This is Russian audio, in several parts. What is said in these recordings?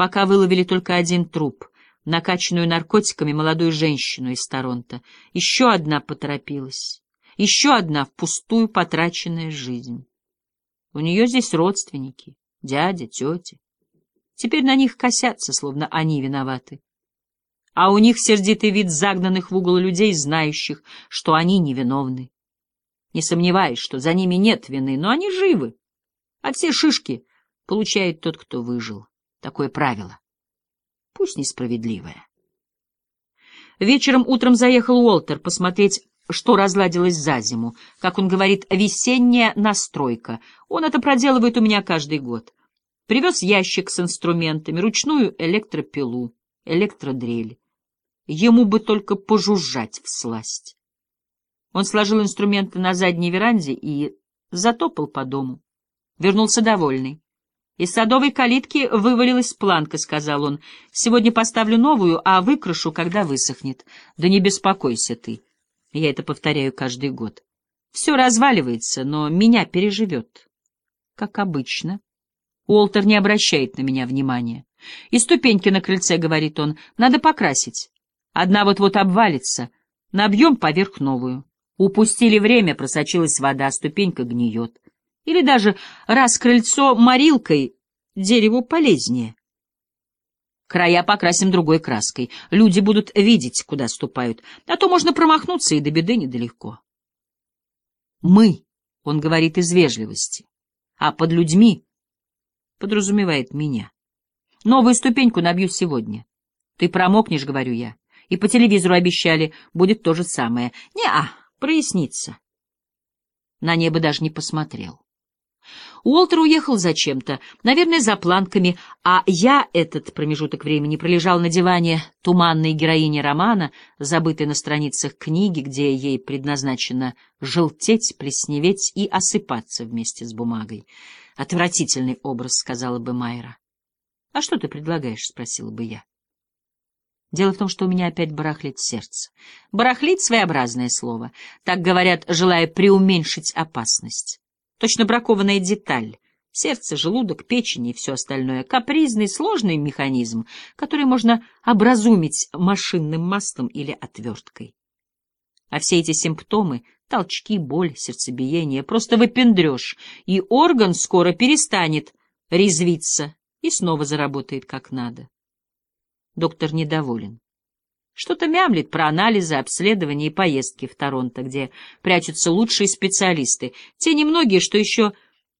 пока выловили только один труп, накачанную наркотиками молодую женщину из Торонто. Еще одна поторопилась. Еще одна впустую потраченная жизнь. У нее здесь родственники, дядя, тетя. Теперь на них косятся, словно они виноваты. А у них сердитый вид загнанных в угол людей, знающих, что они невиновны. Не сомневаюсь, что за ними нет вины, но они живы. А все шишки получает тот, кто выжил. Такое правило. Пусть несправедливое. Вечером утром заехал Уолтер посмотреть, что разладилось за зиму. Как он говорит, весенняя настройка. Он это проделывает у меня каждый год. Привез ящик с инструментами, ручную электропилу, электродрель. Ему бы только пожужжать в сласть. Он сложил инструменты на задней веранде и затопал по дому. Вернулся довольный. Из садовой калитки вывалилась планка, — сказал он. Сегодня поставлю новую, а выкрашу, когда высохнет. Да не беспокойся ты. Я это повторяю каждый год. Все разваливается, но меня переживет. Как обычно. Уолтер не обращает на меня внимания. И ступеньки на крыльце, — говорит он, — надо покрасить. Одна вот-вот обвалится. Набьем поверх новую. Упустили время, просочилась вода, ступенька гниет. Или даже раз крыльцо морилкой, дереву полезнее. Края покрасим другой краской. Люди будут видеть, куда ступают. А то можно промахнуться, и до беды недалеко. «Мы», — он говорит из вежливости, а под людьми подразумевает меня. Новую ступеньку набью сегодня. Ты промокнешь, говорю я. И по телевизору обещали, будет то же самое. Не-а, прояснится. На небо даже не посмотрел. Уолтер уехал зачем-то, наверное, за планками, а я этот промежуток времени пролежал на диване туманной героини романа, забытой на страницах книги, где ей предназначено желтеть, плесневеть и осыпаться вместе с бумагой. Отвратительный образ, сказала бы Майра. — А что ты предлагаешь? — спросила бы я. Дело в том, что у меня опять барахлит сердце. Барахлит — своеобразное слово. Так говорят, желая преуменьшить опасность. Точно бракованная деталь. Сердце, желудок, печень и все остальное. Капризный, сложный механизм, который можно образумить машинным маслом или отверткой. А все эти симптомы — толчки, боль, сердцебиение — просто выпендрешь, и орган скоро перестанет резвиться и снова заработает как надо. Доктор недоволен. Что-то мямлит про анализы, обследования и поездки в Торонто, где прячутся лучшие специалисты, те немногие, что еще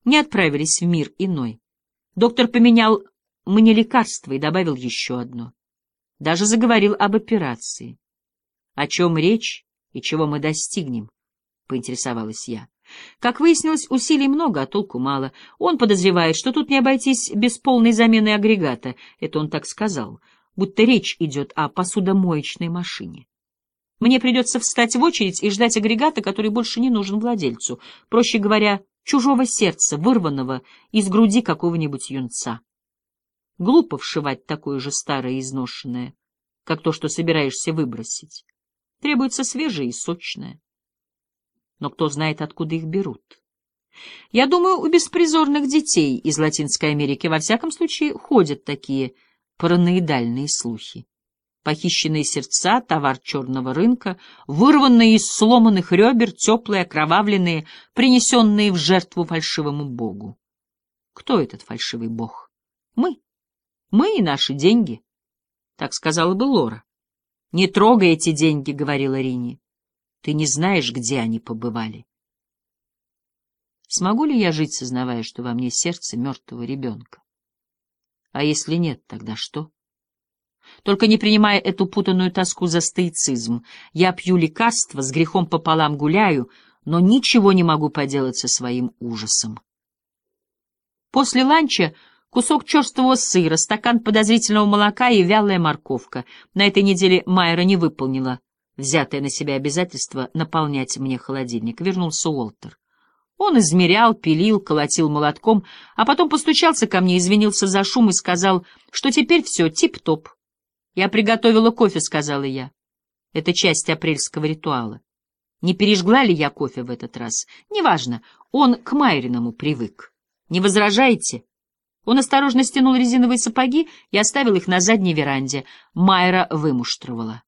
не отправились в мир иной. Доктор поменял мне лекарство и добавил еще одно. Даже заговорил об операции. О чем речь и чего мы достигнем, поинтересовалась я. Как выяснилось, усилий много, а толку мало. Он подозревает, что тут не обойтись без полной замены агрегата. Это он так сказал будто речь идет о посудомоечной машине. Мне придется встать в очередь и ждать агрегата, который больше не нужен владельцу, проще говоря, чужого сердца, вырванного из груди какого-нибудь юнца. Глупо вшивать такое же старое изношенное, как то, что собираешься выбросить. Требуется свежее и сочное. Но кто знает, откуда их берут. Я думаю, у беспризорных детей из Латинской Америки во всяком случае ходят такие параноидальные слухи. Похищенные сердца, товар черного рынка, вырванные из сломанных ребер, теплые, окровавленные, принесенные в жертву фальшивому богу. Кто этот фальшивый бог? Мы. Мы и наши деньги. Так сказала бы Лора. «Не трогай эти деньги», — говорила Рини. «Ты не знаешь, где они побывали». Смогу ли я жить, сознавая, что во мне сердце мертвого ребенка? А если нет, тогда что? Только не принимая эту путанную тоску за стоицизм. Я пью лекарства, с грехом пополам гуляю, но ничего не могу поделать со своим ужасом. После ланча кусок черствого сыра, стакан подозрительного молока и вялая морковка. На этой неделе Майра не выполнила взятое на себя обязательство наполнять мне холодильник. Вернулся Уолтер. Он измерял, пилил, колотил молотком, а потом постучался ко мне, извинился за шум и сказал, что теперь все тип-топ. «Я приготовила кофе», — сказала я. Это часть апрельского ритуала. Не пережгла ли я кофе в этот раз? Неважно, он к Майриному привык. Не возражаете? Он осторожно стянул резиновые сапоги и оставил их на задней веранде. Майра вымуштровала.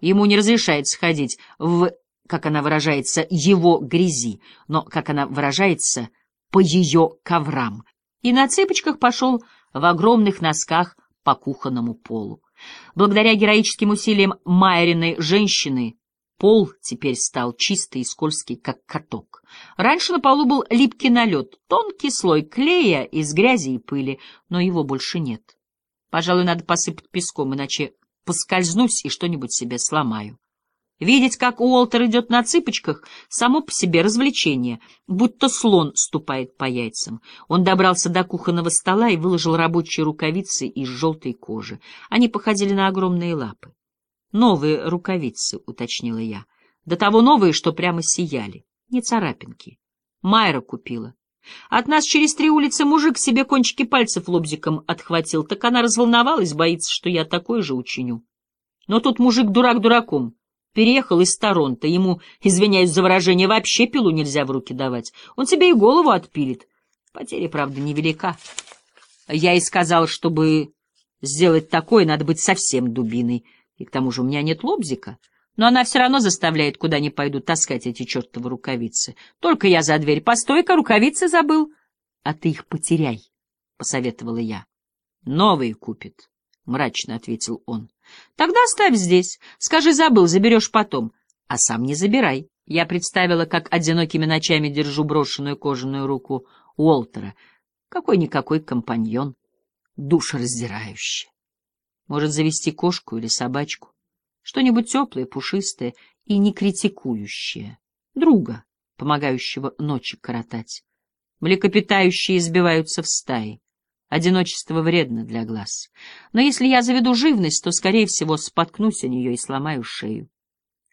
Ему не разрешается ходить в, как она выражается, его грязи, но, как она выражается, по ее коврам. И на цыпочках пошел в огромных носках по кухонному полу. Благодаря героическим усилиям Майриной женщины пол теперь стал чистый и скользкий, как каток. Раньше на полу был липкий налет, тонкий слой клея из грязи и пыли, но его больше нет. Пожалуй, надо посыпать песком, иначе поскользнусь и что-нибудь себе сломаю. Видеть, как Уолтер идет на цыпочках, само по себе развлечение, будто слон ступает по яйцам. Он добрался до кухонного стола и выложил рабочие рукавицы из желтой кожи. Они походили на огромные лапы. «Новые рукавицы», — уточнила я. «До того новые, что прямо сияли. Не царапинки. Майра купила. От нас через три улицы мужик себе кончики пальцев лобзиком отхватил, так она разволновалась, боится, что я такое же учиню. Но тут мужик дурак дураком». Переехал из Торонто. Ему, извиняюсь за выражение, вообще пилу нельзя в руки давать. Он тебе и голову отпилит. Потеря, правда, невелика. Я и сказал, чтобы сделать такое, надо быть совсем дубиной. И к тому же у меня нет лобзика. Но она все равно заставляет, куда ни пойду, таскать эти чертовы рукавицы. Только я за дверь. Постой-ка, рукавицы забыл. А ты их потеряй, — посоветовала я. Новые купит, — мрачно ответил он. Тогда оставь здесь. Скажи, забыл, заберешь потом. А сам не забирай. Я представила, как одинокими ночами держу брошенную кожаную руку Уолтера. Какой-никакой компаньон, душераздирающий. Может, завести кошку или собачку. Что-нибудь теплое, пушистое и не критикующее. Друга, помогающего ночи коротать. Млекопитающие избиваются в стаи. Одиночество вредно для глаз. Но если я заведу живность, то, скорее всего, споткнусь о нее и сломаю шею.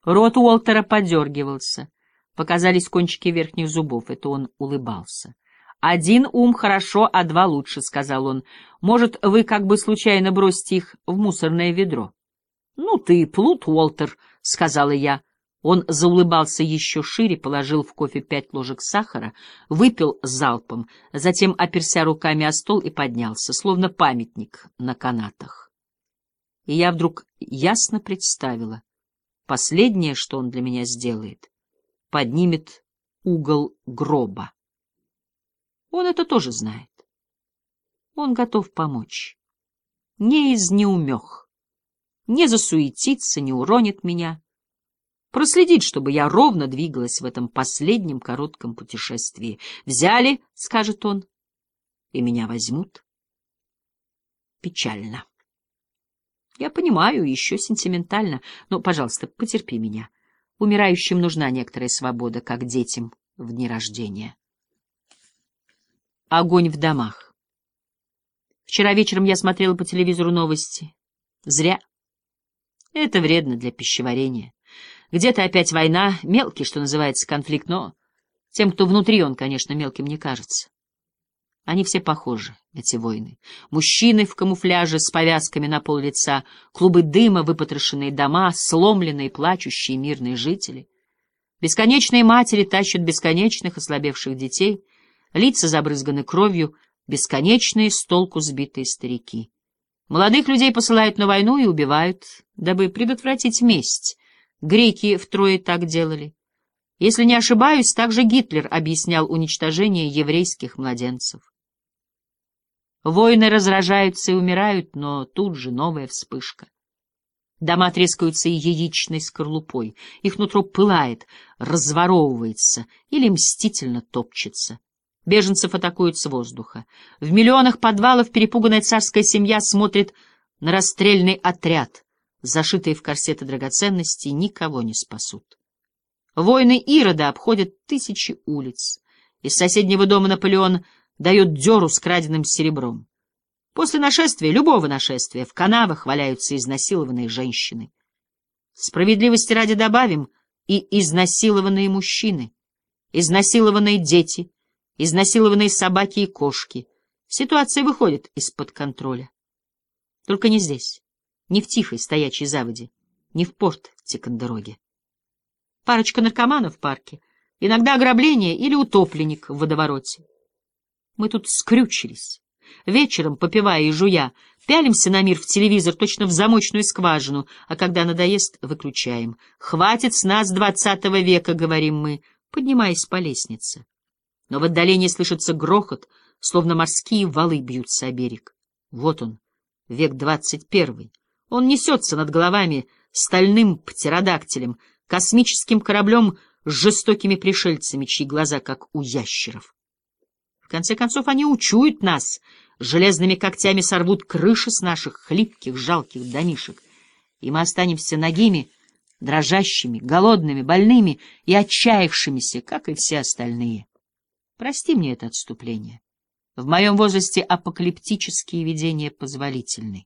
Рот Уолтера подергивался. Показались кончики верхних зубов. Это он улыбался. «Один ум хорошо, а два лучше», — сказал он. «Может, вы как бы случайно бросите их в мусорное ведро?» «Ну ты плут, Уолтер», — сказала я. Он заулыбался еще шире, положил в кофе пять ложек сахара, выпил залпом, затем оперся руками о стол и поднялся, словно памятник на канатах. И я вдруг ясно представила, последнее, что он для меня сделает, поднимет угол гроба. Он это тоже знает. Он готов помочь. Не из неумех, не засуетиться, не уронит меня — проследить, чтобы я ровно двигалась в этом последнем коротком путешествии. «Взяли», — скажет он, — «и меня возьмут». Печально. Я понимаю, еще сентиментально, но, пожалуйста, потерпи меня. Умирающим нужна некоторая свобода, как детям в дни рождения. Огонь в домах. Вчера вечером я смотрела по телевизору новости. Зря. Это вредно для пищеварения. Где-то опять война, мелкий, что называется, конфликт, но тем, кто внутри, он, конечно, мелким не кажется. Они все похожи, эти войны. Мужчины в камуфляже с повязками на пол лица, клубы дыма, выпотрошенные дома, сломленные, плачущие мирные жители. Бесконечные матери тащат бесконечных ослабевших детей, лица забрызганы кровью, бесконечные с толку сбитые старики. Молодых людей посылают на войну и убивают, дабы предотвратить месть, Греки втрое так делали. Если не ошибаюсь, также Гитлер объяснял уничтожение еврейских младенцев. Войны разражаются и умирают, но тут же новая вспышка. Дома трескаются яичной скорлупой, их нутро пылает, разворовывается или мстительно топчется. Беженцев атакуют с воздуха. В миллионах подвалов перепуганная царская семья смотрит на расстрельный отряд — зашитые в корсеты драгоценности, никого не спасут. Воины Ирода обходят тысячи улиц. Из соседнего дома Наполеон дает дёру с краденным серебром. После нашествия, любого нашествия, в канавах валяются изнасилованные женщины. Справедливости ради добавим и изнасилованные мужчины, изнасилованные дети, изнасилованные собаки и кошки. Ситуация выходит из-под контроля. Только не здесь не в тихой стоячей заводе, не в порт Тикандероге. Парочка наркоманов в парке, иногда ограбление или утопленник в водовороте. Мы тут скрючились, Вечером, попивая и жуя, пялимся на мир в телевизор, точно в замочную скважину, а когда надоест, выключаем. «Хватит с нас двадцатого века», — говорим мы, поднимаясь по лестнице. Но в отдалении слышится грохот, словно морские валы бьются о берег. Вот он, век двадцать первый. Он несется над головами стальным птеродактилем, космическим кораблем с жестокими пришельцами, чьи глаза как у ящеров. В конце концов, они учуют нас, железными когтями сорвут крыши с наших хлипких, жалких домишек, и мы останемся нагими, дрожащими, голодными, больными и отчаявшимися, как и все остальные. Прости мне это отступление. В моем возрасте апокалиптические видения позволительны.